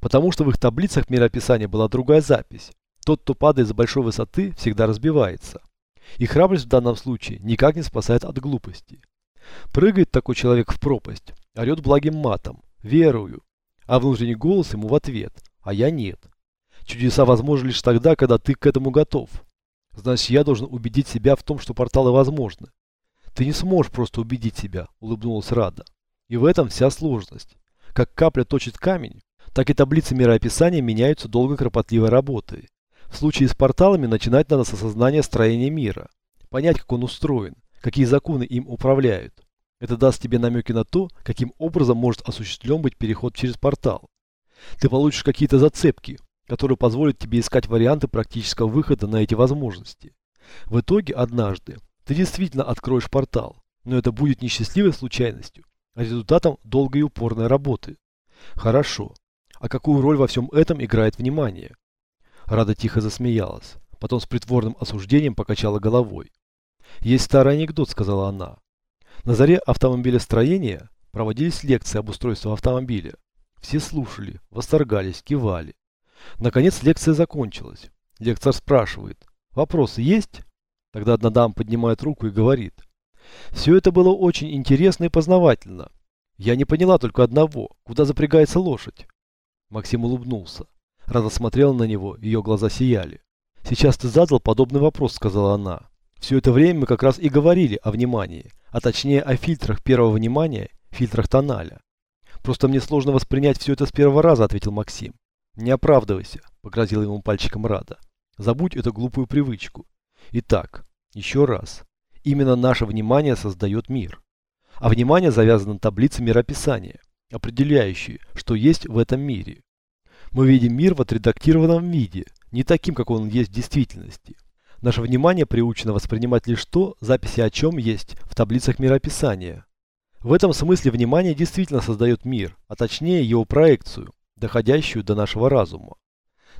Потому что в их таблицах мирописания была другая запись. Тот, кто падает с большой высоты, всегда разбивается. И храбрость в данном случае никак не спасает от глупости. Прыгает такой человек в пропасть, орет благим матом, верую, а внутренний голос ему в ответ, а я нет. Чудеса возможны лишь тогда, когда ты к этому готов. Значит, я должен убедить себя в том, что порталы возможны. Ты не сможешь просто убедить себя, улыбнулась Рада. И в этом вся сложность. Как капля точит камень, так и таблицы мироописания меняются долго кропотливой работой. В случае с порталами начинать надо с осознания строения мира. Понять, как он устроен, какие законы им управляют. Это даст тебе намеки на то, каким образом может осуществлен быть переход через портал. Ты получишь какие-то зацепки, которые позволят тебе искать варианты практического выхода на эти возможности. В итоге, однажды, ты действительно откроешь портал, но это будет не счастливой случайностью, а результатом долгой и упорной работы. Хорошо. А какую роль во всем этом играет внимание? Рада тихо засмеялась, потом с притворным осуждением покачала головой. Есть старый анекдот, сказала она. На заре автомобилестроения проводились лекции об устройстве автомобиля. Все слушали, восторгались, кивали. Наконец лекция закончилась. Лектор спрашивает, вопросы есть? Тогда одна дама поднимает руку и говорит, все это было очень интересно и познавательно. Я не поняла только одного, куда запрягается лошадь. Максим улыбнулся. Рада смотрела на него, ее глаза сияли. «Сейчас ты задал подобный вопрос», — сказала она. «Все это время мы как раз и говорили о внимании, а точнее о фильтрах первого внимания, фильтрах тоналя. Просто мне сложно воспринять все это с первого раза», — ответил Максим. «Не оправдывайся», — погрозил ему пальчиком Рада. «Забудь эту глупую привычку. Итак, еще раз. Именно наше внимание создает мир. А внимание завязано на таблице мирописания, определяющей, что есть в этом мире. Мы видим мир в отредактированном виде, не таким, как он есть в действительности. Наше внимание приучено воспринимать лишь то, записи о чем есть в таблицах мирописания. В этом смысле внимание действительно создает мир, а точнее его проекцию, доходящую до нашего разума.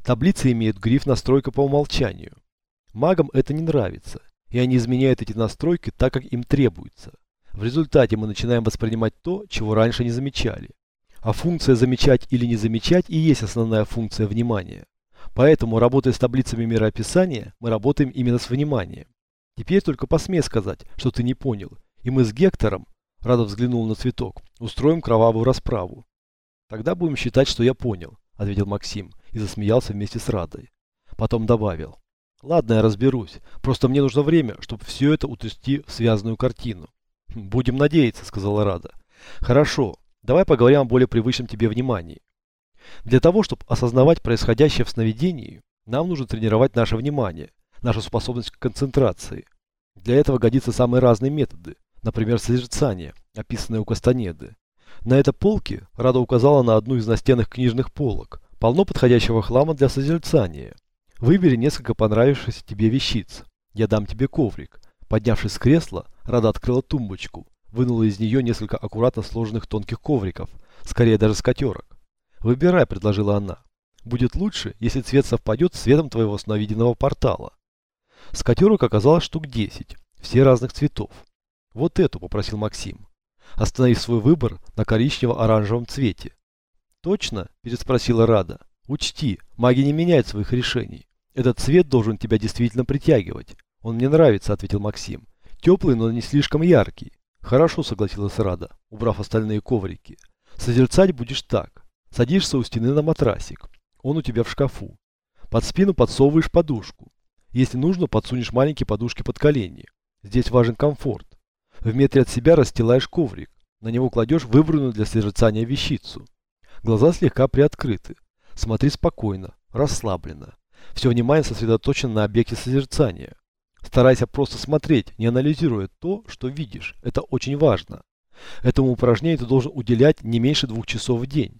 Таблицы имеют гриф «Настройка по умолчанию». Магам это не нравится, и они изменяют эти настройки так, как им требуется. В результате мы начинаем воспринимать то, чего раньше не замечали. А функция замечать или не замечать и есть основная функция внимания. Поэтому, работая с таблицами мироописания, мы работаем именно с вниманием. Теперь только посмей сказать, что ты не понял, и мы с Гектором, Радов взглянул на цветок, устроим кровавую расправу. Тогда будем считать, что я понял, ответил Максим и засмеялся вместе с Радой. Потом добавил. Ладно, я разберусь. Просто мне нужно время, чтобы все это утрясти в связанную картину. Будем надеяться, сказала Рада. Хорошо, давай поговорим о более привычном тебе внимании. Для того, чтобы осознавать происходящее в сновидении, нам нужно тренировать наше внимание, нашу способность к концентрации. Для этого годятся самые разные методы, например, созерцание, описанное у Кастанеды. На этой полке Рада указала на одну из настенных книжных полок, полно подходящего хлама для созерцания. Выбери несколько понравившихся тебе вещиц. Я дам тебе коврик. Поднявшись с кресла, Рада открыла тумбочку, вынула из нее несколько аккуратно сложенных тонких ковриков, скорее даже скатерок. «Выбирай», — предложила она. «Будет лучше, если цвет совпадет с цветом твоего сновиденного портала». Скатерок оказалось штук 10, все разных цветов. «Вот эту», — попросил Максим, остановив свой выбор на коричнево-оранжевом цвете. «Точно?» – переспросила Рада. «Учти, маги не меняют своих решений. Этот цвет должен тебя действительно притягивать. Он мне нравится, ответил Максим. Теплый, но не слишком яркий. Хорошо, согласилась Рада, убрав остальные коврики. Созерцать будешь так. Садишься у стены на матрасик. Он у тебя в шкафу. Под спину подсовываешь подушку. Если нужно, подсунешь маленькие подушки под колени. Здесь важен комфорт. В метре от себя расстилаешь коврик. На него кладешь выбранную для созерцания вещицу. Глаза слегка приоткрыты. Смотри спокойно, расслабленно. Все внимание сосредоточено на объекте созерцания. Старайся просто смотреть, не анализируя то, что видишь. Это очень важно. Этому упражнению ты должен уделять не меньше двух часов в день.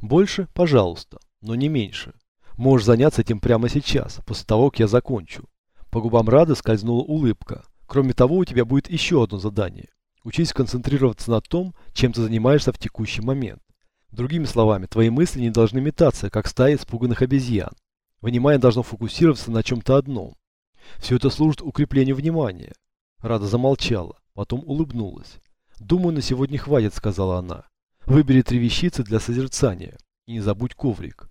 Больше, пожалуйста, но не меньше. Можешь заняться этим прямо сейчас, после того, как я закончу. По губам Рады скользнула улыбка. Кроме того, у тебя будет еще одно задание. Учись концентрироваться на том, чем ты занимаешься в текущий момент. Другими словами, твои мысли не должны метаться, как стая испуганных обезьян. Внимание должно фокусироваться на чем-то одном. Все это служит укреплению внимания. Рада замолчала, потом улыбнулась. «Думаю, на сегодня хватит», — сказала она. «Выбери три вещицы для созерцания. и не забудь коврик.